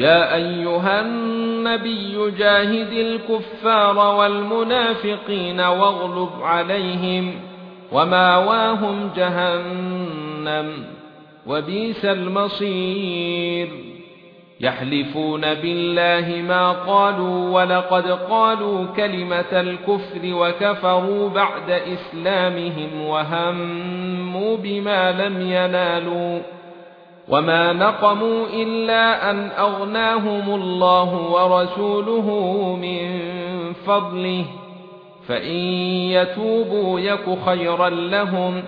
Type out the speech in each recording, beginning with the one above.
يا أيها النبي جاهد الكفار والمنافقين واغلظ عليهم وماواهم جهنم وبئس المصير. يحلفون بالله ما قالوا ولقد قالوا كلمة الكفر وكفروا بعد إسلامهم وهموا بما لم ينالوا. وما نقموا الا ان اغناهم الله ورسوله من فضله فان يتوبوا يك خيرا لهم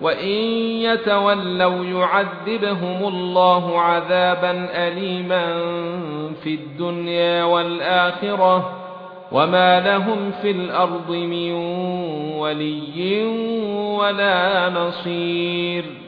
وان يتولوا يعذبهم الله عذابا اليما في الدنيا والاخره وما لهم في الأرض من ولي ولا نصير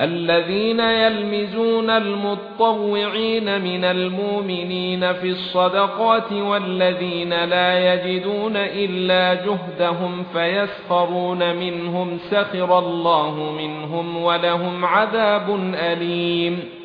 الذين يلمزون المتطوعين من المؤمنين في الصدقات والذين لا يجدون إلا جهدهم فيسخرون منهم سخر الله منهم ولهم عذاب أليم.